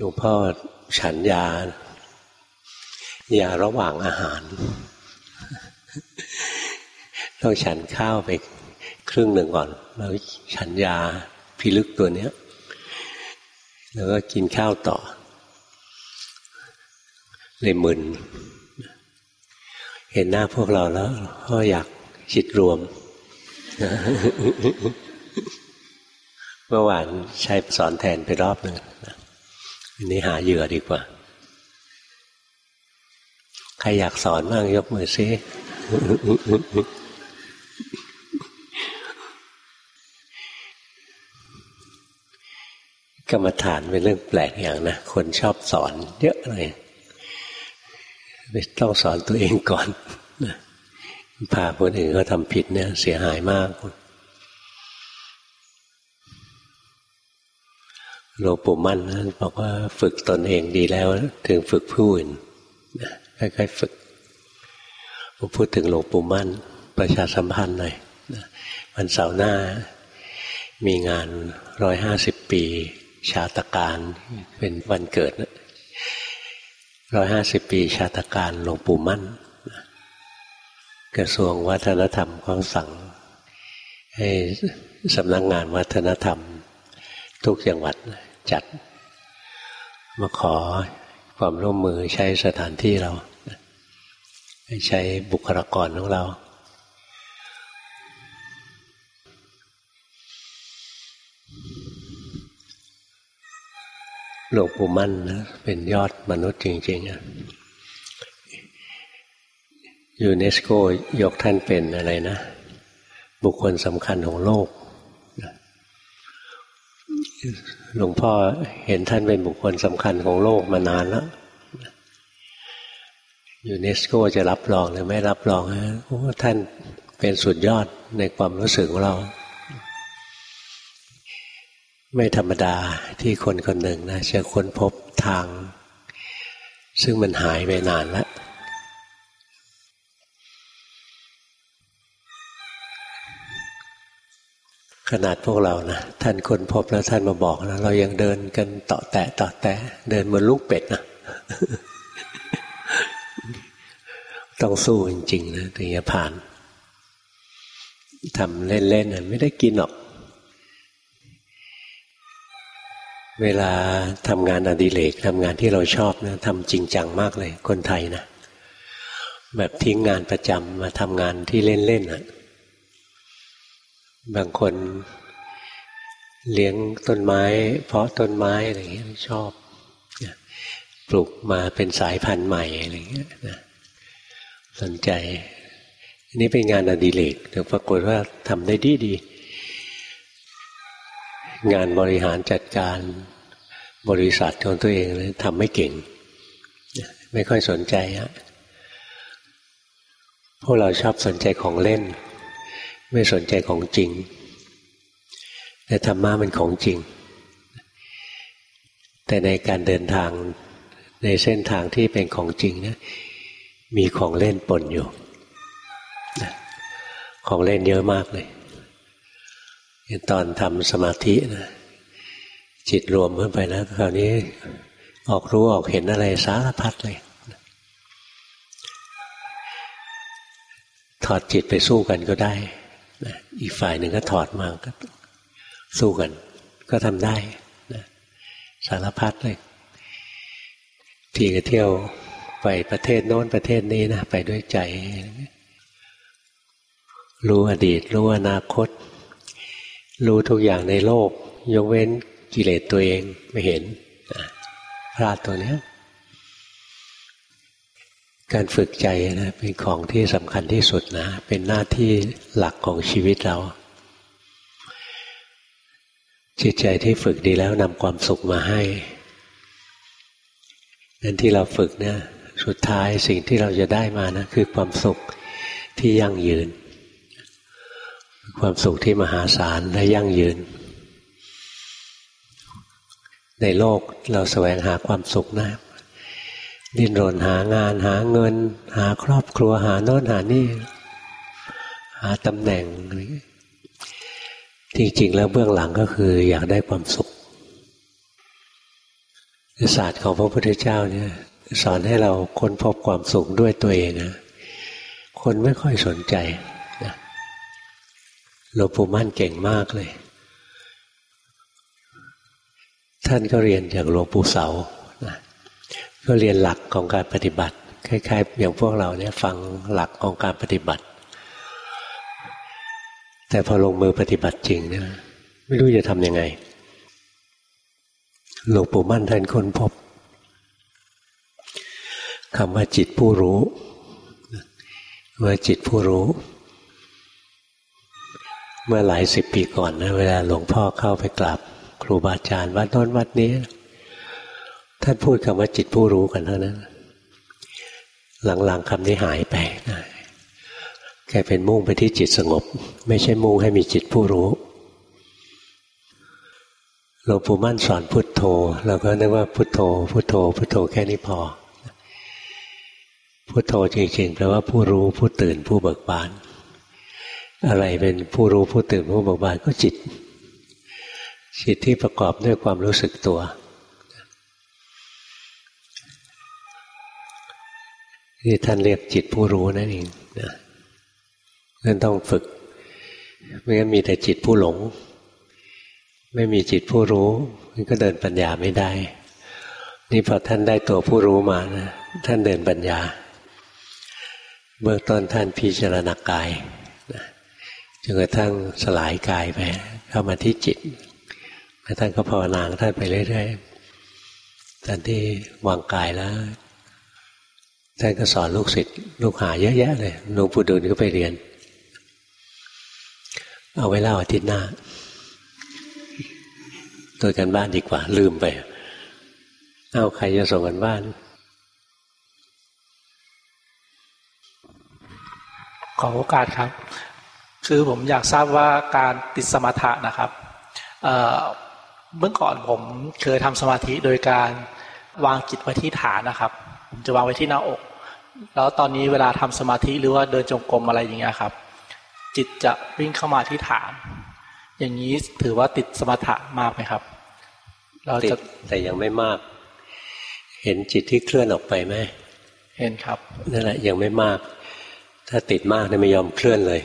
หลวงพ่อฉันยายาระหว่างอาหารต้องฉันข้าวไปครึ่งหนึ่งก่อน แล้วฉันยาพิลึกตัวเนี้ย แล้วก็กินข้าวต่อ เลยมึน เห็นหน้าพวกเราแล้วก็อยากจิตรวมเมื่อวานใช้สอนแทนไปรอบหนึ่งอัน นี้หาเหยื่อดีกว่า ใครอยากสอนบ้างยกมือซิกรรมฐานเป็นเรื่องแปลกอย่างนะ คนชอบสอนเยอะเลยต้องสอนตัวเองก่อนพาคนอื่นเขาทำผิดเนี่ย เสียหายมาก หลวงปู่มั่นนะบอกว่าฝึกตนเองดีแล้ว ถึงฝึกผู้อื่นค่อยๆฝึกผมพูดถึงหลวงปู่มั่น ประชาสัมพันธ์หน่อยวันเสาร์หน้า มีงานร้อยห้าสิบปี ชาตการเป็นวันเกิดร้อยห้าสิบปี ชาตการหลวงปู่มั่นกระทรวงวัฒนธรรมเขาสั่ง ให้สำนักงงานวัฒนธรรม ทุกจังหวัด จัด มาขอความร่วมมือใช้สถานที่เรา ใช้บุคลากรของเราหลวงปู่มั่นนะเป็นยอดมนุษย์จริงๆอะยูเนสโกยกท่านเป็นอะไรนะ บุคคลสำคัญของโลก หลวงพ่อเห็นท่านเป็นบุคคลสำคัญของโลกมานานแล้วยูเนสโกจะรับรองหรือไม่รับรองฮะท่านเป็นสุดยอดในความรู้สึกของเรา ไม่ธรรมดาที่คนคนหนึ่งนะจะค้นพบทาง ซึ่งมันหายไปนานแล้ว ขนาดพวกเรานะท่านคนพบแล้วท่านมาบอกนะเรายังเดินกันต่อแตะต่อแตะเดินเหมือนลูกเป็ดนะต้องสู้จริงๆนะถึงจะผ่านทำเล่นๆไม่ได้กินหรอก เวลาทำงานอดิเรกทำงานที่เราชอบนะทำจริงจังมากเลย คนไทยนะแบบทิ้งงานประจำมาทำงานที่เล่นๆอะ บางคนเลี้ยงต้นไม้ เพาะต้นไม้อะไรเงี้ยชอบปลูกมาเป็นสายพันธุ์ใหม่อะไรเงี้ยนะสนใจอันนี้เป็นงานอดิเรกแต่ปรากฏว่าทำได้ดีดี งานบริหารจัดการบริษัทของตัวเองเลยทำไม่เก่ง ไม่ค่อยสนใจฮะพวกเราชอบสนใจของเล่น ไม่สนใจของจริง แต่ธรรมะมันของจริง แต่ในการเดินทางในเส้นทางที่เป็นของจริงนะมีของเล่นปนอยู่ ของเล่นเยอะมากเลย ตอนทำสมาธินะจิตรวมขึ้นไปแล้วคราวนี้ออกรู้ออกเห็นอะไรสารพัดเลย ถอดจิตไปสู้กันก็ได้ อีกฝ่ายหนึ่งก็ถอดมาก็สู้กัน ก็ทำได้นะสารพัดเลยทีก็เที่ยวไปประเทศโน้นประเทศนี้นะไปด้วยใจ รู้อดีต รู้อนาคต รู้ทุกอย่างในโลก ยกเว้นกิเลสตัวเองไม่เห็นพลาดตัวเนี้ย การฝึกใจนะเป็นของที่สำคัญที่สุดนะ เป็นหน้าที่หลักของชีวิตเรา จิตใจที่ฝึกดีแล้วนำความสุขมาให้นั่นที่เราฝึกเนี่ยสุดท้ายสิ่งที่เราจะได้มานะคือความสุขที่ยั่งยืน ความสุขที่มหาศาลและยั่งยืน ในโลกเราแสวงหาความสุขนะ ดิ้นรนหางานหาเงิน หาครอบครัวหาโน่นหานี่ หาตำแหน่งจริงๆ แล้วเบื้องหลังก็คืออยากได้ความสุขศาสตร์ของพระพุทธเจ้าเนี่ย สอนให้เราค้นพบความสุขด้วยตัวเองนะคนไม่ค่อยสนใจนะหลวงปู่มั่นเก่งมากเลย ท่านก็เรียนจากหลวงปู่เสานะ ก็เรียนหลักของการปฏิบัติ คล้ายๆ อย่างพวกเราเนี่ยฟังหลักของการปฏิบัติ แต่พอลงมือปฏิบัติจริงเนี่ยไม่รู้จะทำยังไงหลวงปู่มั่นท่านค้นพบคำว่าจิตผู้รู้ ว่าจิตผู้รู้ เมื่อหลายสิบปีก่อนนะเวลาหลวงพ่อเข้าไปกราบครูบาอาจารย์วัดโน้นวัดนี้ ท่านพูดคำว่าจิตผู้รู้กันเท่านั้น หลังๆคำนี้หายไปนะแกเป็นมุ่งไปที่จิตสงบ ไม่ใช่มุ่งให้มีจิตผู้รู้หลวงปู่มั่นสอนพุทโธเราก็นึกว่าพุทโธ พุทโธ พุทโธแค่นี้พอ พุทโธจริงๆแปลว่าผู้รู้ผู้ตื่นผู้เบิกบาน อะไรเป็นผู้รู้ผู้ตื่นผู้เบิกบานก็จิต จิตที่ประกอบด้วยความรู้สึกตัว ที่ท่านเรียกจิตผู้รู้นั่นเองนะนั่นต้องฝึก ไม่งั้นมีแต่จิตผู้หลง ไม่มีจิตผู้รู้มันก็เดินปัญญาไม่ได้ นี่พอท่านได้ตัวผู้รู้มานะท่านเดินปัญญา เบื้องต้นท่านพิจารณากายนะจนกระทั่งสลายกายไปเข้ามาที่จิตท่านก็ภาวนาท่านไปเรื่อยๆตอนที่วางกายแล้ว ท่านก็สอนลูกศิษย์ลูกหาเยอะแยะเลยหลวงปู่ดูลก็ไปเรียน เอาไว้เล่าอาทิตย์หน้าตัวกันบ้านดีกว่า ลืมไป เอาใครจะส่งกันบ้าน ขอโอกาสครับ คือผมอยากทราบว่าการติดสมาธินะครับเมื่อก่อนผมเคยทำสมาธิโดยการวางจิตไว้ที่ฐานนะครับ ผมจะวางไว้ที่หน้าอก แล้วตอนนี้เวลาทำสมาธิหรือว่าเดินจงกรมอะไรอย่างเงี้ยครับ จิตจะวิ่งเข้ามาที่ฐาน อย่างนี้ถือว่าติดสมถะมากไหมครับ เราจะแต่ยังไม่มาก เห็นจิตที่เคลื่อนออกไปไหมเห็นครับนั่นแหละยังไม่มาก ถ้าติดมากเนี่ยไม่ยอมเคลื่อนเลย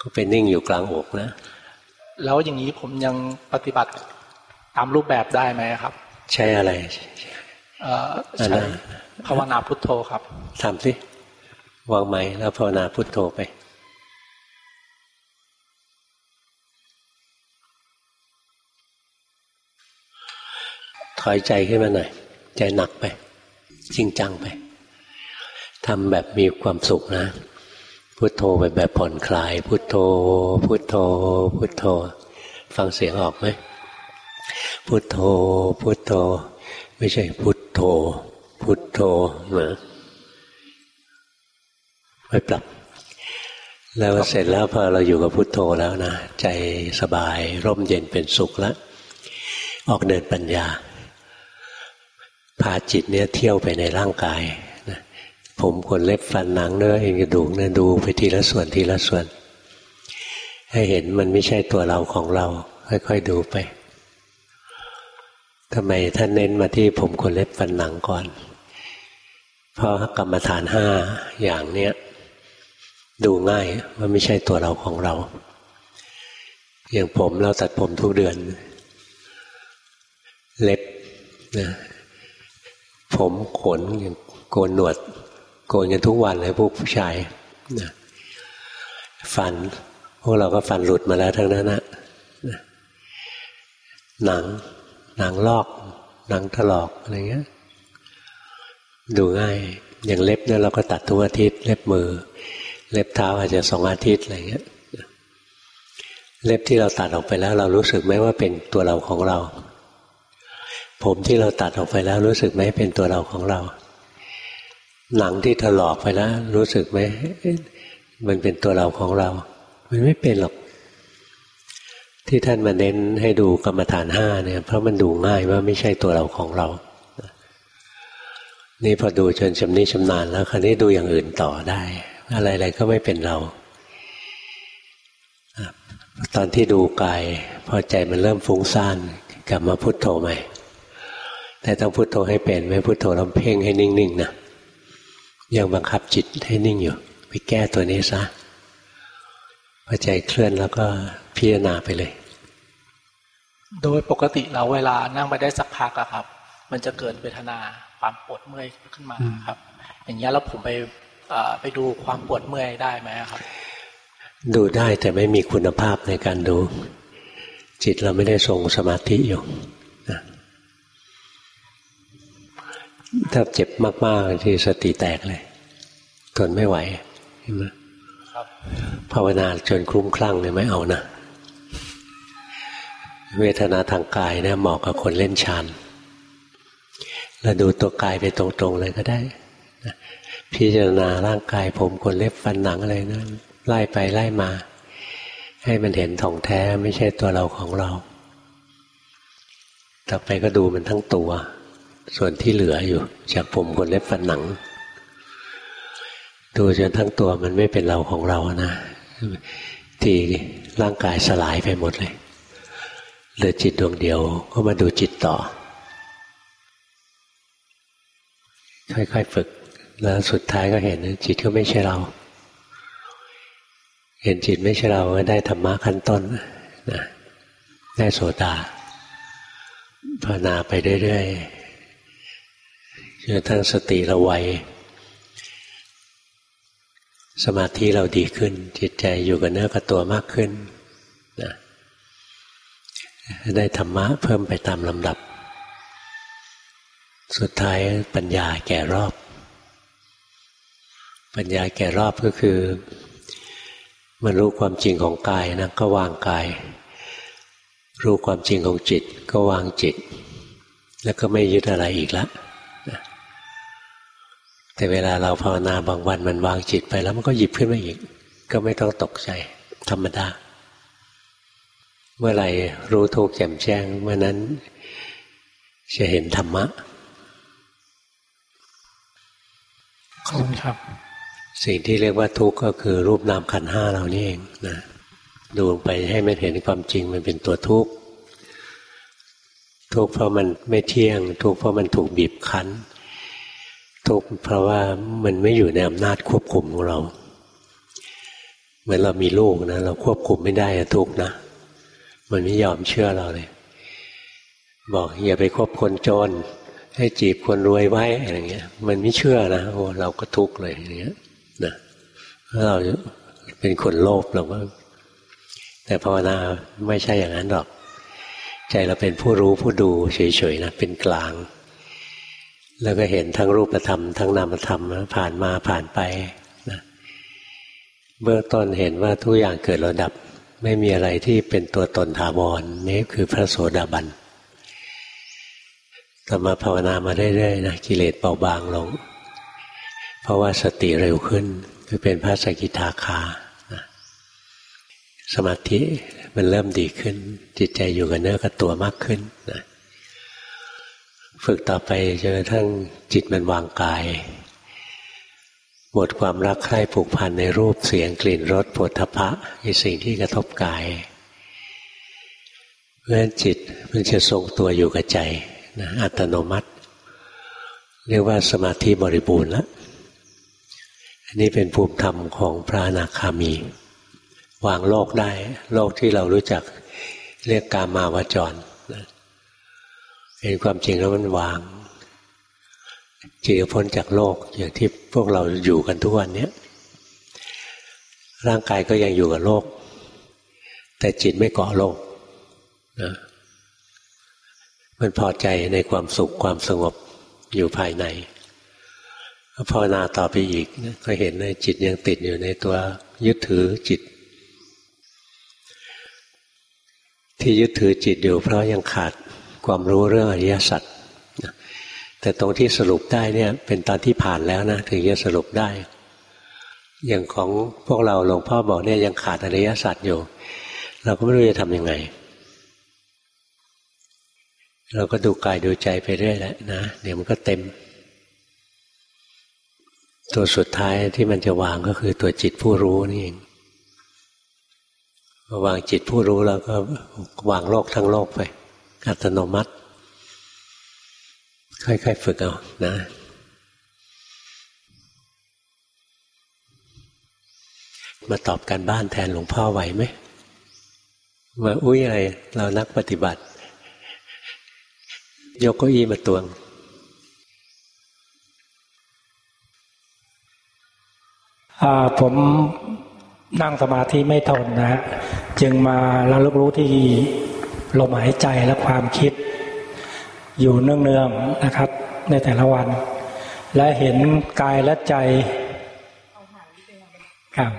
ก็เป็นนิ่งอยู่กลางอกนะ แล้วอย่างนี้ผมยังปฏิบัติตามรูปแบบได้ไหมครับ ใช่อะไร ใช่ภาวนาพุทโธครับทำสิวางไหมแล้วภาวนาพุทโธไปถอยใจขึ้นมาหน่อย ใจหนักไป จริงจังไปทำแบบมีความสุขนะ พุโทโธไปแบบผ่อนคลาย พุโทโธ พุโทโธ พุโทโธ ฟังเสียงออกไหมพุโทโธ พุโทโธ ไม่ใช่พุโทโธ พุทโธเหมือนไม่ปรับ แล้วเสร็จแล้วพอเราอยู่กับพุทโธแล้วนะ ใจสบายร่มเย็นเป็นสุขแล้วออกเดินปัญญา พาจิตเนี่ยเที่ยวไปในร่างกายนะผมขนเล็บฟันหนังเนื้อเอ็นกระดูกเนี่ยดูไปทีละส่วนทีละส่วน ให้เห็นมันไม่ใช่ตัวเราของเรา ค่อยๆดูไป ทำไมท่านเน้นมาที่ผมขนเล็บฟันหนังก่อน เพราะกรรมฐานห้าอย่างเนี้ยดูง่ายว่าไม่ใช่ตัวเราของเรา อย่างผมเราตัดผมทุกเดือน เล็บนะผมขนโกนหนวด โกนกันทุกวันเลยพวกผู้ชายนะฟัน พวกเราก็ฟันหลุดมาแล้วทั้งนั้นนะหนัง หนังลอก หนังถลอกอะไรเงี้ย ดูง่าย อย่างเล็บเนี่ยเราก็ตัดทุกอาทิตย์ เล็บมือ เล็บเท้าอาจจะสองอาทิตย์อะไรเงี้ย เล็บที่เราตัดออกไปแล้ว เรารู้สึกไหมว่าเป็นตัวเราของเรา ผมที่เราตัดออกไปแล้ว รู้สึกไหมเป็นตัวเราของเรา หนังที่ถลอกไปแล้ว รู้สึกไหมมันเป็นตัวเราของเรา มันไม่เป็นหรอก ที่ท่านมาเน้นให้ดูกรรมฐานห้าเนี่ย เพราะมันดูง่ายว่าไม่ใช่ตัวเราของเรา นี่พอดูจนชำนิชำนาญแล้วคราวนี้ดูอย่างอื่นต่อได้ อะไรๆก็ไม่เป็นเรา ตอนที่ดูกาย พอใจมันเริ่มฟุ้งซ่านกลับมาพุโทโธใหม่แต่ต้องพุโทโธให้เป็นไม่พุโทโธแล้วเพ่งให้นิ่งๆนะยังบังคับจิตให้นิ่งอยู่ ไปแก้ตัวนี้ซะพอใจเคลื่อนแล้วก็ พิจารณาไปเลย โดยปกติเราเวลานั่งไปได้สักพักอะครับ มันจะเกิดเวทนาความปวดเมื่อยขึ้นมาครับ อย่างนี้แล้วผมไปไปดูความปวดเมื่อยได้ไหมครับ ดูได้แต่ไม่มีคุณภาพในการดู จิตเราไม่ได้ทรงสมาธิอยู่นะถ้าเจ็บมากๆที่สติแตกเลยทนไม่ไหวเห็นไหมภาวนาจนคลุ้มคลั่งเนี่ยไม่เอานะ เวทนาทางกายเนี่ยเหมาะกับคนเล่นฌานเราดูตัวกายไปตรงๆเลยก็ได้ พิจารณาร่างกายผมขนเล็บฟันหนังอะไรนะั้นไล่ไปไล่มา ให้มันเห็นถ่องแท้ไม่ใช่ตัวเราของเรา ต่อไปก็ดูมันทั้งตัว ส่วนที่เหลืออยู่ จากผมขนเล็บฟันหนัง ดูจนทั้งตัวมันไม่เป็นเราของเรานะ ที่ร่างกายสลายไปหมดเลย เหลือจิตดวงเดียวก็มาดูจิตต่อ ค่อยๆฝึกแล้วสุดท้ายก็เห็นจิตก็ไม่ใช่เรา เห็นจิตไม่ใช่เราก็ได้ธรรมะขั้นต้นนะได้โสดาภาวนาไปเรื่อยๆจนทั้งสติเราไวสมาธิเราดีขึ้น จิตใจอยู่กับเนื้อกับตัวมากขึ้น ได้ธรรมะเพิ่มไปตามลำดับ สุดท้ายปัญญาแก่รอบ ปัญญาแก่รอบก็คือ มันรู้ความจริงของกายนะก็วางกาย รู้ความจริงของจิตก็วางจิต แล้วก็ไม่ยึดอะไรอีกแล้วแต่เวลาเราภาวนาบางวันมันวางจิตไปแล้วมันก็หยิบขึ้นมาอีก ก็ไม่ต้องตกใจธรรมดา เมื่อไหร่รู้ทุกข์แจ่มแจ้งเมื่อนั้นจะเห็นธรรมะขอบคุณครับ สิ่งที่เรียกว่าทุกข์ก็คือรูปนามขันห้าเรานี่เองนะดูไปให้มันเห็นความจริงมันเป็นตัวทุกข์ทุกข์เพราะมันไม่เที่ยง ทุกข์เพราะมันถูกบีบคั้น ทุกข์เพราะว่ามันไม่อยู่ในอำนาจควบคุมของเรา เหมือนเรามีลูกนะ เราควบคุมไม่ได้ทุกข์นะ มันไม่ยอมเชื่อเราเลย บอกอย่าไปควบคนจน ให้จีบคนรวยไว้อะไรเงี้ย มันไม่เชื่อนะโอ้เราก็ทุกข์เลยอย่างเงี้ยนะเราเป็นคนโลภเราก็แต่ภาวนาไม่ใช่อย่างนั้นหรอก ใจเราเป็นผู้รู้ผู้ดูเฉยๆนะเป็นกลาง แล้วก็เห็นทั้งรูปธรรม ทั้งนามธรรมผ่านมาผ่านไปนะเบื้องต้นเห็นว่าทุกอย่างเกิดระดับ ไม่มีอะไรที่เป็นตัวตนถาวรนี่คือพระโสดาบันต่อมาภาวนามาเรื่อยๆนะกิเลสเบาบางลง เพราะว่าสติเร็วขึ้น คือเป็นพระสกิทาคาสมาธิมันเริ่มดีขึ้น จิตใจอยู่กับเนื้อกับตัวมากขึ้นนะฝึกต่อไปจนกระทั่งจิตมันวางกาย หมดความรักใคร่ผูกพันในรูปเสียงกลิ่นรสผลทพะในสิ่งที่กระทบกายเพราะฉะนั้นจิตมันจะทรงตัวอยู่กับใจนะอัตโนมัติ เรียกว่าสมาธิบริบูรณ์ล้วอันนี้เป็นภูมิธรรมของพระอนาคามี วางโลกได้ โลกที่เรารู้จักเรียกกามาวจรเป็นความจริงแล้วมันวาง จิตพ้นจากโลกอย่างที่พวกเราอยู่กันทุกวันนี้ร่างกายก็ยังอยู่กับโลก แต่จิตไม่เกาะโลกนะมันพอใจในความสุขความสงบอยู่ภายในภาวนาต่อไปอีกก็เห็นในจิตยังติดอยู่ในตัวยึดถือจิต ที่ยึดถือจิตอยู่เพราะยังขาดความรู้เรื่องอริยสัจ แต่ตรงที่สรุปได้เนี่ย เป็นตอนที่ผ่านแล้วนะถึงจะสรุปได้ อย่างของพวกเราหลวงพ่อบอกเนี่ยยังขาดอริยสัจอยู่ เราก็ไม่รู้จะทำยังไง เราก็ดูกายดูใจไปเรื่อยแหละนะเดี๋ยวมันก็เต็ม ตัวสุดท้ายที่มันจะวางก็คือตัวจิตผู้รู้นี่เองวางจิตผู้รู้แล้วก็วางโลกทั้งโลกไป อัตโนมัติ ค่อยๆฝึกเอานะมาตอบการบ้านแทนหลวงพ่อไหวไหมมาอุ้ยอะไร เรานักปฏิบัติ ยกเก้าอี้มาตวง ผมนั่งสมาธิไม่ทนนะฮะจึงมาระลึกรู้ที่ลมหายใจและความคิด อยู่เนืองๆนะครับ ในแต่ละวัน และเห็นกายและใจครับ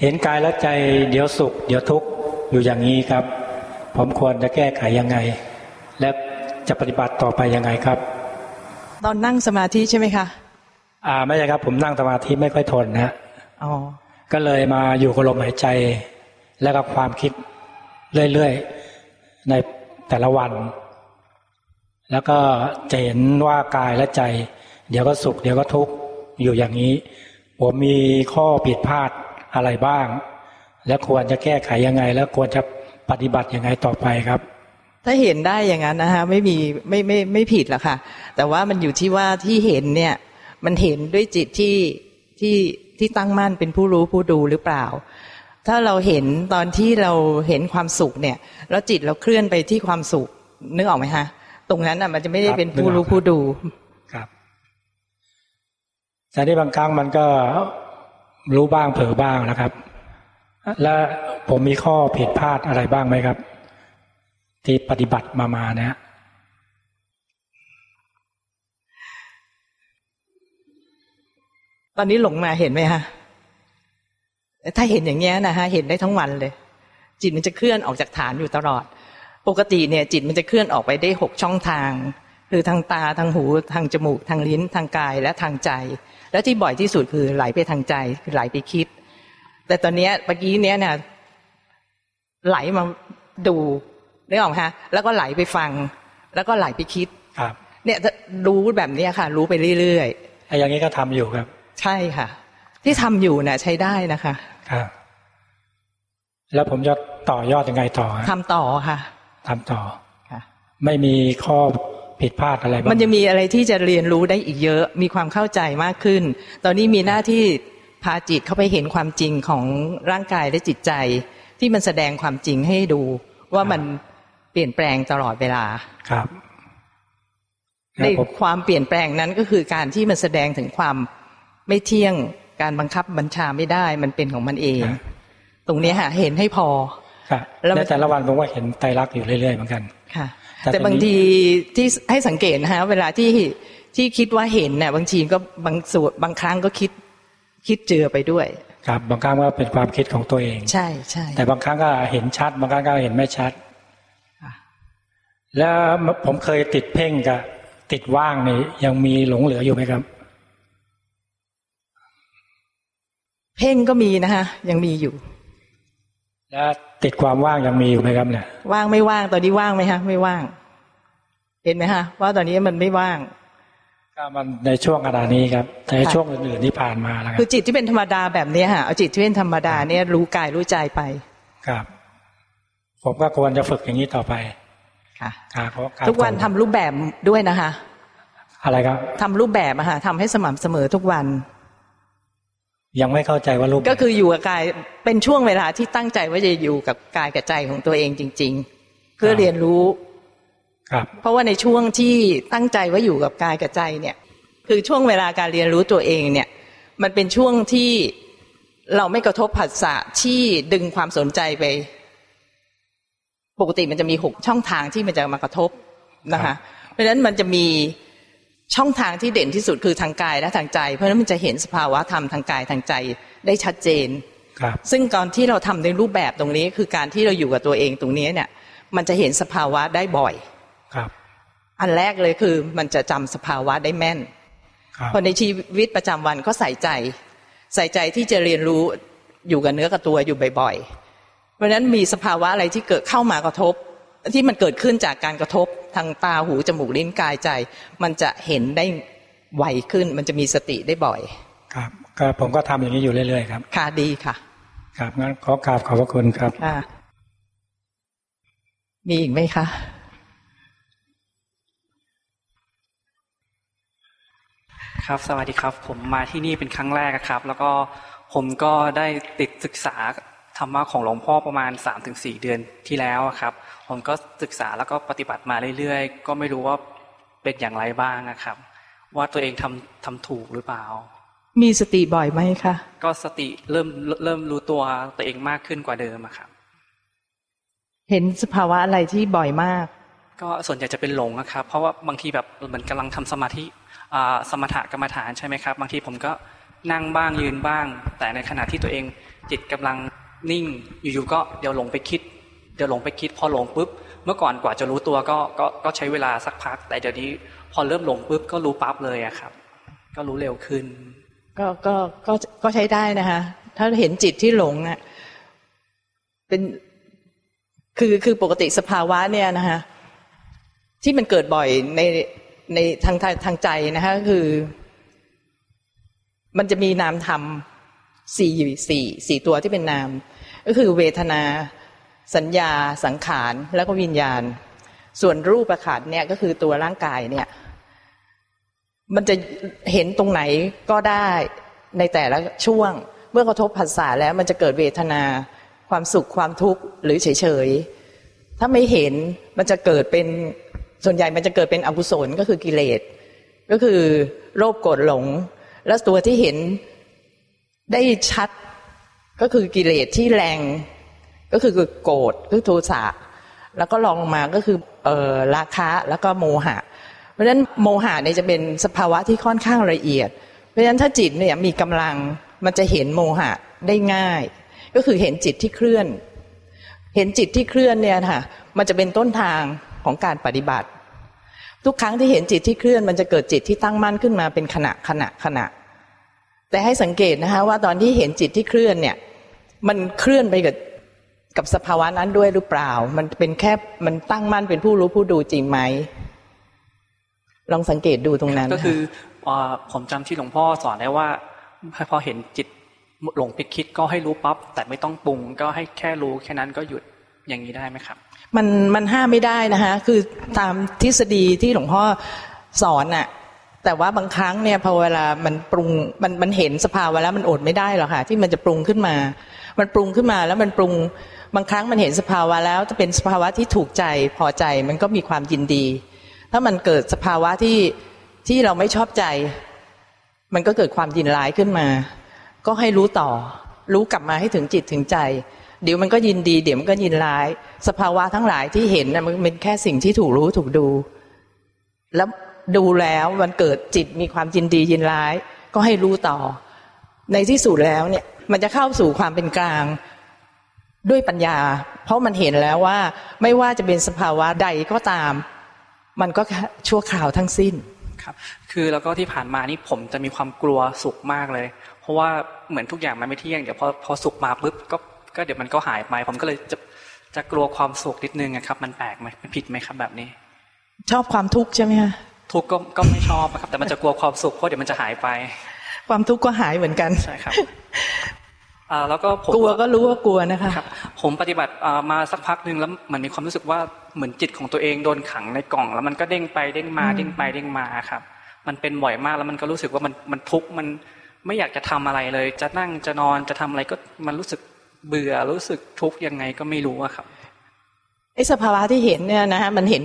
เห็นกายและใจเดี๋ยวสุข เดี๋ยวทุกข์อยู่อย่างนี้ครับ ผมควรจะแก้ไขยังไง และจะปฏิบัติต่อไปยังไงครับ ตอนนั่งสมาธิใช่ไหมคะอ่าไม่ใช่ครับ ผมนั่งสมาธิไม่ค่อยทนนะอ๋อก็เลยมาอยู่กับลมหายใจ และกับความคิดเรื่อยๆในแต่ละวัน แล้วก็จะเห็นว่ากายและใจ เดี๋ยวก็สุข เดี๋ยวก็ทุกข์อยู่อย่างนี้ ผมมีข้อผิดพลาดอะไรบ้าง และควรจะแก้ไขยังไง แล้วควรจะปฏิบัติยังไงต่อไปครับ ถ้าเห็นได้อย่างนั้นนะคะไม่มีไม่ไม่ไม่ผิดหรอกค่ะ แต่ว่ามันอยู่ที่ว่าที่เห็นเนี่ยมันเห็นด้วยจิตที่ที่ที่ตั้งมั่นเป็นผู้รู้ผู้ดูหรือเปล่า ถ้าเราเห็นตอนที่เราเห็นความสุขเนี่ย แล้วจิตเราเคลื่อนไปที่ความสุขนึกออกไหมฮะ ตรงนั้นอะ มันจะไม่ได้เป็นผู้รู้ผู้ดูครับแต่ที่บางครั้งมันก็รู้บ้างเผลอบ้างนะครับ และผมมีข้อผิดพลาดอะไรบ้างไหมครับ ที่ปฏิบัติมามาเนี่ยตอนนี้หลงมาเห็นไหมฮะถ้าเห็นอย่างเงี้ยนะฮะเห็นได้ทั้งวันเลย จิตมันจะเคลื่อนออกจากฐานอยู่ตลอด ปกติเนี่ยจิตมันจะเคลื่อนออกไปได้หกช่องทาง คือทางตาทางหูทางจมูก ทางลิ้น ทางกายและทางใจ และที่บ่อยที่สุดคือไหลไปทางใจคือไหลไปคิด แต่ตอนนี้เมื่อกี้เนี้ยเนี่ยไหลมาดูนึกออกไหมฮะแล้วก็ไหลไปฟัง แล้วก็ไหลไปคิดครับ เนี่ยรู้แบบนี้ค่ะ รู้ไปเรื่อยๆไอ้อย่างนี้ก็ทำอยู่ครับ ใช่ค่ะ ที่ทำอยู่เนี่ยใช้ได้นะคะครับแล้วผมจะต่อยอดยังไงต่อทำต่อค่ะ ทำต่อค่ะไม่มีข้อผิดพลาดอะไรบ้างมันจะมีอะไรที่จะเรียนรู้ได้อีกเยอะมีความเข้าใจมากขึ้น ตอนนี้มีหน้าที่พาจิตเข้าไปเห็นความจริงของร่างกายและจิตใจ ที่มันแสดงความจริงให้ดูว่ามันเปลี่ยนแปลงตลอดเวลาครับในความเปลี่ยนแปลงนั้นก็คือการที่มันแสดงถึงความไม่เที่ยงการบังคับบัญชาไม่ได้มันเป็นของมันเอง ตรงนี้ฮะเห็นให้พอ ค่ะแล้วแต่ละวันผมว่าเห็นไตรักอยู่เรื่อยๆเหมือนกันค่ะ แต่บางทีที่ให้สังเกตนะฮะเวลาที่ที่คิดว่าเห็นเนี่ยบางทีก็บางส่วนบางครั้งก็คิดคิดเจอไปด้วย ครับบางครั้งก็เป็นความคิดของตัวเอง ใช่ใช่แต่บางครั้งก็เห็นชัด บางครั้งก็เห็นไม่ชัดแล้วผมเคยติดเพ่งกับติดว่างนี่ยังมีหลงเหลืออยู่ไหมครับ เพ่งก็มีนะคะยังมีอยู่ แล้ว ติดความว่างยังมีอยู่ไหมครับเนี่ยว่างไม่ว่างตอนนี้ว่างไหมฮะ ไม่ว่าง เห็นไหมฮะ ว่าตอนนี้มันไม่ว่างก็มันในช่วงขณะนี้ครับแต่ช่วงอื่นๆที่ผ่านมาแล้วคือจิตที่เป็นธรรมดาแบบนี้ฮะเอาจิตที่เป็นธรรมดาเนี่ยรู้กายรู้ใจไป ครับ ผมก็ควรจะฝึกอย่างนี้ต่อไป ค่ะทุกวันทำรูปแบบด้วยนะคะ อะไรครับทำรูปแบบอะค่ะทำให้สม่ำเสมอทุกวัน ยังไม่เข้าใจว่ารูปก็คืออยู่กับกายเป็นช่วงเวลาที่ตั้งใจว่าจะอยู่กับกายกับใจของตัวเองจริง ๆ เพื่อเรียนรู้ครับ เพราะว่าในช่วงที่ตั้งใจว่าอยู่กับกายกับใจเนี่ย คือช่วงเวลาการเรียนรู้ตัวเองเนี่ย มันเป็นช่วงที่เราไม่กระทบผัสสะที่ดึงความสนใจไป ปกติมันจะมีหกช่องทางที่มันจะมากระทบนะคะ เพราะฉะนั้นมันจะมี ช่องทางที่เด่นที่สุดคือทางกายและทางใจ เพราะฉะนั้นมันจะเห็นสภาวะธรรมทางกายทางใจได้ชัดเจนครับซึ่งตอนที่เราทำในรูปแบบตรงนี้คือการที่เราอยู่กับตัวเองตรงนี้เนี่ย มันจะเห็นสภาวะได้บ่อยครับ อันแรกเลยคือมันจะจำสภาวะได้แม่นพอในชีวิตประจำวันก็ใส่ใจ ใส่ใจที่จะเรียนรู้อยู่กับเนื้อกับตัวอยู่บ่อยๆ เพราะฉะนั้นมีสภาวะอะไรที่เกิดเข้ามากระทบ ที่มันเกิดขึ้นจากการกระทบทางตาหูจมูกลิ้นกายใจ มันจะเห็นได้ไวขึ้น มันจะมีสติได้บ่อย ครับก็ผมก็ทำอย่างนี้อยู่เรื่อยๆครับ ค่ะดีค่ะ ครับงั้นขอกราบขอบพระคุณครับค่ะมีอีกไหมคะครับสวัสดีครับ ผมมาที่นี่เป็นครั้งแรกครับ แล้วก็ผมก็ได้ติดศึกษาธรรมะของหลวงพ่อประมาณ3-4ถึงเดือนที่แล้วครับ ผมก็ศึกษาแล้วก็ปฏิบัติมาเรื่อยๆ ก็ไม่รู้ว่าเป็นอย่างไรบ้างนะครับ ว่าตัวเองทำทำถูกหรือเปล่า มีสติบ่อยไหมคะ ก็สติเริ่มเริ่มรู้ตัวตัวเองมากขึ้นกว่าเดิมอะครับ เห็นสภาวะอะไรที่บ่อยมาก ก็ส่วนใหญ่จะเป็นหลงนะครับ เพราะว่าบางทีแบบเหมือนกำลังทำสมาธิอ่าสมถะกรรมฐานใช่ไหมครับ บางทีผมก็นั่งบ้างยืนบ้าง แต่ในขณะที่ตัวเองจิตกำลังนิ่งอยู่ๆก็เดี๋ยวหลงไปคิด เดี๋ยวหลงไปคิดพอหลงปุ๊บ เมื่อก่อนกว่าจะรู้ตัวก็ก็ก็ใช้เวลาสักพัก แต่เดี๋ยวนี้พอเริ่มหลงปุ๊บก็รู้ปั๊บเลยอะครับ ก็รู้เร็วขึ้น ก็ก็ก็ก็ใช้ได้นะคะ ถ้าเห็นจิตที่หลงอะเป็นคือคือปกติสภาวะเนี่ยนะคะที่มันเกิดบ่อยในในทางทางทางใจนะคะคือ มันจะมีนามธรรมสี่สี่สี่ตัวที่เป็นนาม ก็คือเวทนา สัญญาสังขารแล้วก็วิญญาณ ส่วนรูปประขันเนี่ยก็คือตัวร่างกายเนี่ย มันจะเห็นตรงไหนก็ได้ในแต่ละช่วง เมื่อกระทบผัสสะแล้วมันจะเกิดเวทนา ความสุขความทุกข์หรือเฉยๆถ้าไม่เห็นมันจะเกิดเป็นส่วนใหญ่มันจะเกิดเป็นอกุศลก็คือกิเลสก็คือโลภโกรธหลง แล้วตัวที่เห็นได้ชัดก็คือกิเลสที่แรง ก็คือโกรธคือโทสะแล้วก็ลองลงมาก็คือเออราคะแล้วก็โมหะ เพราะฉะนั้นโมหะเนี่ยจะเป็นสภาวะที่ค่อนข้างละเอียด เพราะฉะนั้นถ้าจิตเนี่ยมีกำลังมันจะเห็นโมหะได้ง่าย ก็คือเห็นจิตที่เคลื่อน เห็นจิตที่เคลื่อนเนี่ยค่ะมันจะเป็นต้นทางของการปฏิบัติ ทุกครั้งที่เห็นจิตที่เคลื่อน มันจะเกิดจิตที่ตั้งมั่นขึ้นมาเป็นขณะขณะขณะ แต่ให้สังเกตนะคะว่าตอนที่เห็นจิตที่เคลื่อนเนี่ย มันเคลื่อนไปกับ กับสภาวะนั้นด้วยหรือเปล่า มันเป็นแค่มันตั้งมั่นเป็นผู้รู้ผู้ดูจริงไหม ลองสังเกตดูตรงนั้น ก็คือผมจำที่หลวงพ่อสอนได้ว่าพอเห็นจิตหลงไปคิดก็ให้รู้ปั๊บแต่ไม่ต้องปรุง ก็ให้แค่รู้แค่นั้นก็หยุดอย่างนี้ได้ไหมครับ มันมันห้ามไม่ได้นะคะคือตามทฤษฎีที่หลวงพ่อสอนน่ะ แต่ว่าบางครั้งเนี่ยพอเวลามันปรุงมันมันเห็นสภาวะแล้วมันอดไม่ได้หรอกค่ะ ที่มันจะปรุงขึ้นมา มันปรุงขึ้นมาแล้วมันปรุงบางครั้งมันเห็นสภาวะแล้วจะเป็นสภาวะที่ถูกใจพอใจมันก็มีความยินดี ถ้ามันเกิดสภาวะที่ที่เราไม่ชอบใจ มันก็เกิดความยินร้ายขึ้นมา ก็ให้รู้ต่อ รู้กลับมาให้ถึงจิตถึงใจ เดี๋ยวมันก็ยินดี เดี๋ยวมันก็ยินร้าย สภาวะทั้งหลายที่เห็นนะมันเป็นแค่สิ่งที่ถูกรู้ถูกดู แล้ว ดูแล้วมันเกิดจิตมีความยินดียินร้าย ก็ให้รู้ต่อ ในที่สุดแล้วเนี่ย มันจะเข้าสู่ความเป็นกลางด้วยปัญญา เพราะมันเห็นแล้วว่าไม่ว่าจะเป็นสภาวะใดก็ตาม มันก็ชั่วคราวทั้งสิ้นครับ คือแล้วก็ที่ผ่านมานี่ผมจะมีความกลัวสุขมากเลย เพราะว่าเหมือนทุกอย่างมันไม่เที่ยงเดี๋ยวพอพอสุขมาปุ๊บก็ก็เดี๋ยวมันก็หายไป ผมก็เลยจะจะกลัวความสุขนิดนึงครับ มันแปลกไหมมันผิดไหมครับแบบนี้ ชอบความทุกข์ใช่ไหมคะ ทุกข์ก็ก็ไม่ชอบครับ แต่มันจะกลัวความสุขเพราะเดี๋ยวมันจะหายไป ความทุกข์ก็หายเหมือนกันใช่ครับอ่าแล้วก็ผมกลัวก็รู้ว่ากลัวนะคะครับผมปฏิบัติมาสักพักหนึ่งแล้วมันมีความรู้สึกว่าเหมือนจิตของตัวเองโดนขังในกล่อง แล้วมันก็เด้งไปเด้งมาเด้งไปเด้งมาครับ มันเป็นบ่อยมากแล้วมันก็รู้สึกว่ามันมันทุกข์มันไม่อยากจะทำอะไรเลย จะนั่งจะนอนจะทำอะไรก็มันรู้สึกเบื่อรู้สึกทุกข์ยังไงก็ไม่รู้อะครับไอ้สภาวะที่เห็นเนี่ยนะฮะมันเห็น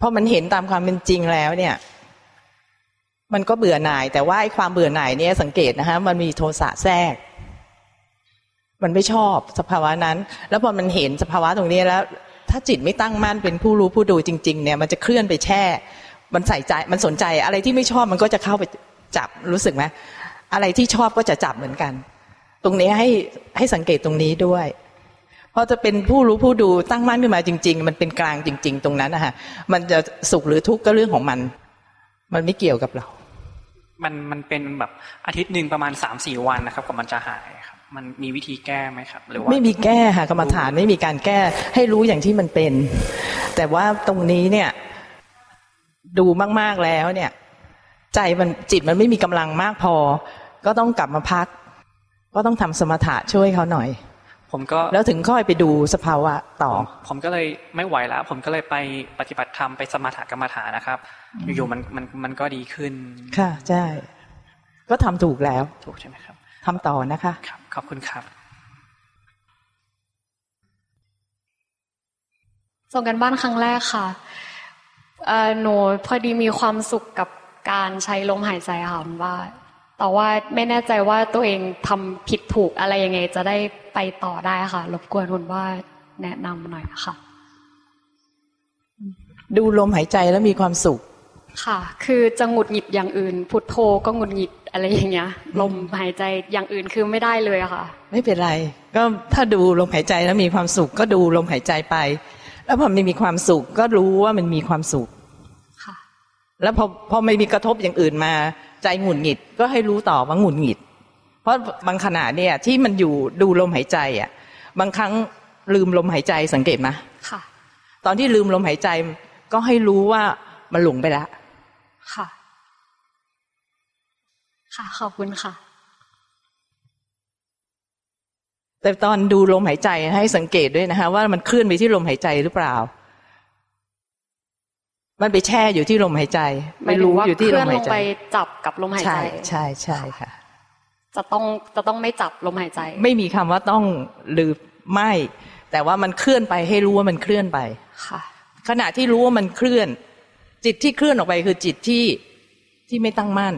พอมันเห็นตามความเป็นจริงแล้วเนี่ย มันก็เบื่อหน่าย แต่ว่าไอ้ความเบื่อหน่ายเนี่ยสังเกตนะฮะมันมีโทสะแทรก มันไม่ชอบสภาวะนั้น แล้วพอมันเห็นสภาวะตรงนี้แล้ว ถ้าจิตไม่ตั้งมั่นเป็นผู้รู้ผู้ดูจริง ๆ เนี่ย มันจะเคลื่อนไปแช่ มันใส่ใจ มันสนใจอะไรที่ไม่ชอบมันก็จะเข้าไปจับรู้สึกไหมอะไรที่ชอบก็จะจับเหมือนกัน ตรงนี้ให้ให้สังเกตตรงนี้ด้วย พอจะเป็นผู้รู้ผู้ดูตั้งมั่นขึ้นมาจริง ๆ มันเป็นกลางจริง ๆ ตรงนั้นนะคะมันจะสุขหรือทุกข์ก็เรื่องของมัน มันไม่เกี่ยวกับเรา มันมันเป็นแบบอาทิตย์หนึ่งประมาณสามสี่วันนะครับกว่ามันจะหายครับมันมีวิธีแก้ไหมครับ หรือว่าไม่มีแก้ค่ะกรรมฐานไม่มีการแก้ให้รู้อย่างที่มันเป็น แต่ว่าตรงนี้เนี่ย ดูมากๆแล้วเนี่ย ใจมันจิตมันไม่มีกำลังมากพอ ก็ต้องกลับมาพัก ก็ต้องทำสมถะช่วยเขาหน่อย ผผมก็แล้วถึงค่อยไปดูสภาวะต่อ ผมก็เลยไม่ไหวแล้ว ผมก็เลยไปปฏิบัติธรรมไปสมาธิกรรมฐานนะครับ อยู่ๆมันมันมันก็ดีขึ้น ค่ะใช่ก็ทำถูกแล้ว ถูกใช่ไหมครับทำต่อนะคะครับขอบคุณครับ ส่งกันบ้านครั้งแรกค่ะหนูพอดีมีความสุขกับการใช้ลมหายใจค่ะว่า แต่ว่าไม่แน่ใจว่าตัวเองทำผิดถูกอะไรยังไง จะได้ไปต่อได้ค่ะ รบกวนคุณว่าแนะนำหน่อยค่ะดูลมหายใจแล้วมีความสุข ค่ะ คือจะหงุดหงิดอย่างอื่น พุทโธก็หงุดหงิดอะไรอย่างเงี้ย ลมหายใจอย่างอื่นคือไม่ได้เลยอะค่ะ ไม่เป็นไร ก็ถ้าดูลมหายใจแล้วมีความสุข ก็ดูลมหายใจไป แล้วพอไม่มีความสุข ก็รู้ว่ามันมีความสุข ค่ะ แล้วพอพอไม่มีกระทบอย่างอื่นมา ใจหงุดหงิดก็ให้รู้ต่อว่าหงุดหงิด เพราะบางขณะเนี่ยที่มันอยู่ดูลมหายใจอะบางครั้งลืมลมหายใจสังเกตไหมค่ะ ตอนที่ลืมลมหายใจก็ให้รู้ว่ามันหลงไปแล้วค่ะ ค่ะขอบคุณค่ะ แต่ตอนดูลมหายใจให้สังเกตด้วยนะคะ ว่ามันเคลื่อนไปที่ลมหายใจหรือเปล่า มันไปแช่อยู่ที่ลมหายใจไม่รู้อยู่ที่ลมหายใจไปจับกับลมหายใจ ใช่ใช่ใช่ค่ะ จะต้องจะต้องไม่จับลมหายใจ ไม่มีคำว่าต้องหรือไม่ แต่ว่ามันเคลื่อนไปให้รู้ว่ามันเคลื่อนไปค่ะ ขณะที่รู้ว่ามันเคลื่อน จิตที่เคลื่อนออกไปคือจิตที่ที่ไม่ตั้งมั่น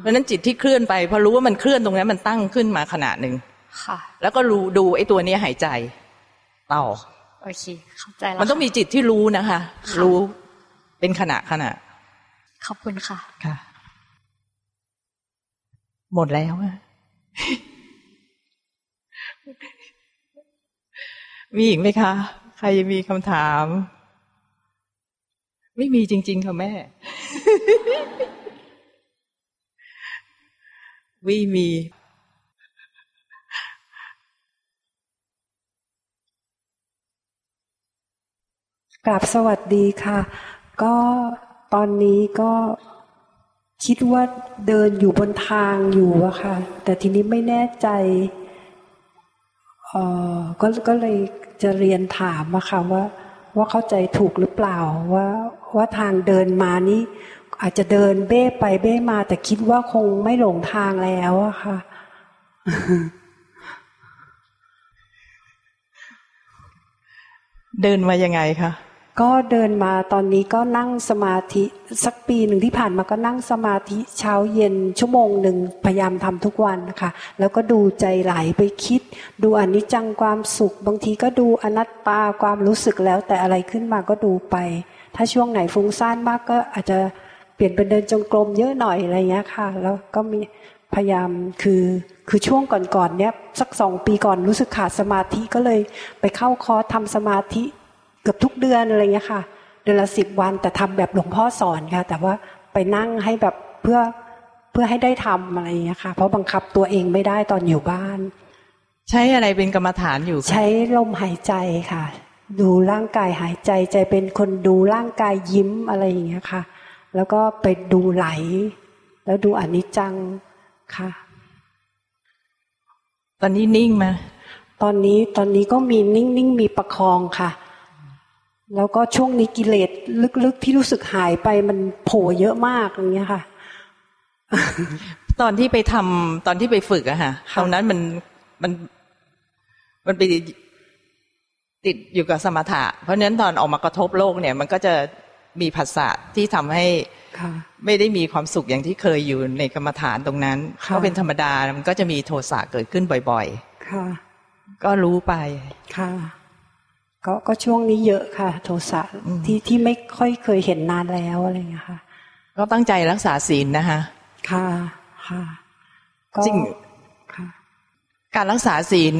เพราะนั้นจิตที่เคลื่อนไปพอรู้ว่ามันเคลื่อนตรงนี้มันตั้งขึ้นมาขนาดหนึ่งค่ะ แล้วก็รู้ดูไอ้ตัวนี้หายใจต่อโอเคเข้าใจแล้วมันต้องมีจิตที่รู้นะคะ รู้ เป็นขณะขณะ ขอบคุณค่ะ ค่ะ หมดแล้วอะมีอีกไหมคะ ใครมีคำถาม ไม่มีจริง ๆ ค่ะแม่วิมี กราบสวัสดีค่ะ ก็ตอนนี้ก็คิดว่าเดินอยู่บนทางอยู่อะค่ะ แต่ทีนี้ไม่แน่ใจเออก็ก็เลยจะเรียนถามอะค่ะว่า ว่าเข้าใจถูกหรือเปล่าว่าว่าทางเดินมานี้ อาจจะเดินเบ้ไปเบ้มา แต่คิดว่าคงไม่หลงทางแล้วอะค่ะเดินมายังไงคะ ก็เดินมาตอนนี้ก็นั่งสมาธิสักปีหนึ่งที่ผ่านมาก็นั่งสมาธิเช้าเย็นชั่วโมงหนึ่งพยายามทำทุกวันนะคะแล้วก็ดูใจไหลไปคิด ดูอนิจจังความสุข บางทีก็ดูอนัตตาความรู้สึกแล้วแต่อะไรขึ้นมาก็ดูไป ถ้าช่วงไหนฟุ้งซ่านมากก็อาจจะเปลี่ยนเป็นเดินจงกรมเยอะหน่อยอะไรเงี้ยค่ะ แล้วก็มีพยายามคือคือช่วงก่อนๆเนี้ยสักสองปีก่อนรู้สึกขาดสมาธิก็เลยไปเข้าคอร์สทำสมาธิ เกือบทุกเดือนอะไรเงี้ยค่ะ เดือนละสิบวันแต่ทำแบบหลวงพ่อสอนค่ะ แต่ว่าไปนั่งให้แบบเพื่อเพื่อให้ได้ทำอะไรเงี้ยค่ะ เพราะบังคับตัวเองไม่ได้ตอนอยู่บ้าน ใช้อะไรเป็นกรรมฐานอยู่ใช้ลมหายใจค่ะ ดูร่างกายหายใจใจเป็นคนดูร่างกายยิ้มอะไรอย่างเงี้ยค่ะ แล้วก็ไปดูไหล แล้วดูอนิจจังค่ะ ตอนนี้นิ่งมาตอนนี้ตอนนี้ก็มีนิ่งๆมีประคองค่ะ แล้วก็ช่วงนี้กิเลสลึกๆที่รู้สึกหายไปมันโผล่เยอะมากอย่างเงี้ยค่ะ ตอนที่ไปทำตอนที่ไปฝึกอะค่ะตรงนั้นมันมันมันไปติดอยู่กับสมถะ เพราะฉะนั้นตอนออกมากระทบโลกเนี่ย มันก็จะมีภาษาที่ทำให้ไม่ได้มีความสุขอย่างที่เคยอยู่ในกรรมฐานตรงนั้นก็เป็นธรรมดามันก็จะมีโทสะเกิดขึ้นบ่อยๆ ค่ะ ก็รู้ไปค่ะ ก็ก็ช่วงนี้เยอะค่ะ โทสะที่ที่ไม่ค่อยเคยเห็นนานแล้วอะไรเงี้ยค่ะ ก็ตั้งใจรักษาศีลนะคะ ค่ะค่ะจริงค่ะการรักษาศีล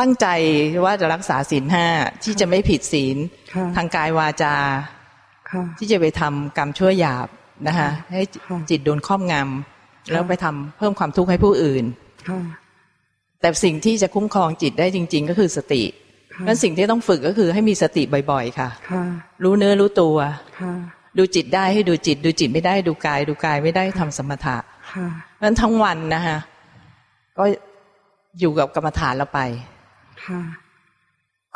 ตั้งใจว่าจะรักษาศีลห้าที่จะไม่ผิดศีลทางกายวาจาที่จะไปทำกรรมชั่วหยาบนะคะ ให้จิตโดนครอบงำแล้วไปทำเพิ่มความทุกข์ให้ผู้อื่นแต่สิ่งที่จะคุ้มครองจิตได้จริง ๆ ก็คือสติ นั้นสิ่งที่ต้องฝึกก็คือให้มีสติบ่อย ๆ ค่ะ รู้เนื้อรู้ตัว ดูจิตได้ให้ดูจิต ดูจิตไม่ได้ดูกาย ดูกายไม่ได้ทำสมถะนั้นทั้งวันนะคะก็อยู่กับกรรมฐานเราไปค่ะ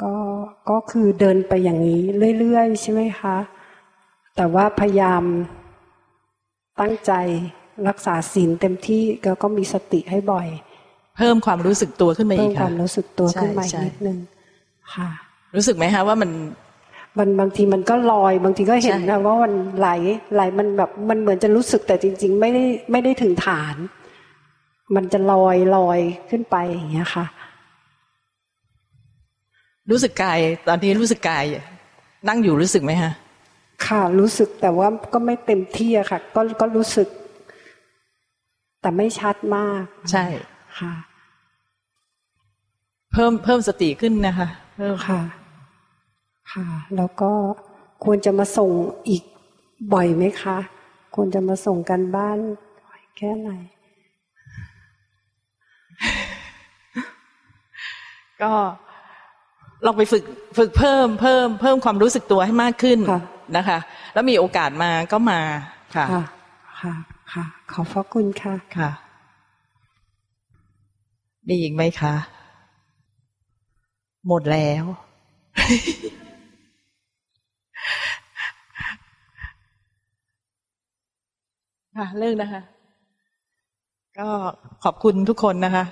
ก็ก็คือเดินไปอย่างนี้เรื่อยๆ ใช่ไหมคะ แต่ว่าพยายามตั้งใจรักษาศีลเต็มที่ก็ก็มีสติให้บ่อย เพิ่มความรู้สึกตัวขึ้นมาเพิ่อีมกคค่ะวามรู้สึกตัวขึ้นมาใช่นิดนึง ค่ะ รู้สึกไหมคะว่ามันมันบางทีมันก็ลอยบางทีก็เห็นใช่นะว่ามันไหลไหลมันแบบมันเหมือนจะรู้สึกแต่จริง ๆ ไม่ได้ไม่ได้ถึงฐาน มันจะลอยลอยขึ้นไปอย่างเงี้ยค่ะ รู้สึกกาย ตอนนี้รู้สึกกาย นั่งอยู่รู้สึกไหมคะค่ะรู้สึกแต่ว่าก็ไม่เต็มที่อะค่ะ ก็ก็รู้สึก แต่ไม่ชัดมาก ใช่ค่ะ เพิ่มเพิ่มสติขึ้นนะคะ เพิ่มค่ะ ค่ะ แล้วก็ควรจะมาส่งอีกบ่อยไหมคะ ควรจะมาส่งกันบ้านบ่อยแค่ไหน ก็ลองไปฝึกฝึกเพิ่มเพิ่มเพิ่มความรู้สึกตัวให้มากขึ้นค่ะนะคะ แล้วมีโอกาสมาก็มาค่ะค่ะ ค่ะ ค่ะ ขอบพระคุณค่ะค่ะ มีอีกไหมคะ หมดแล้ว ค่ะ เลิกนะคะ ก็ขอบคุณทุกคนนะคะ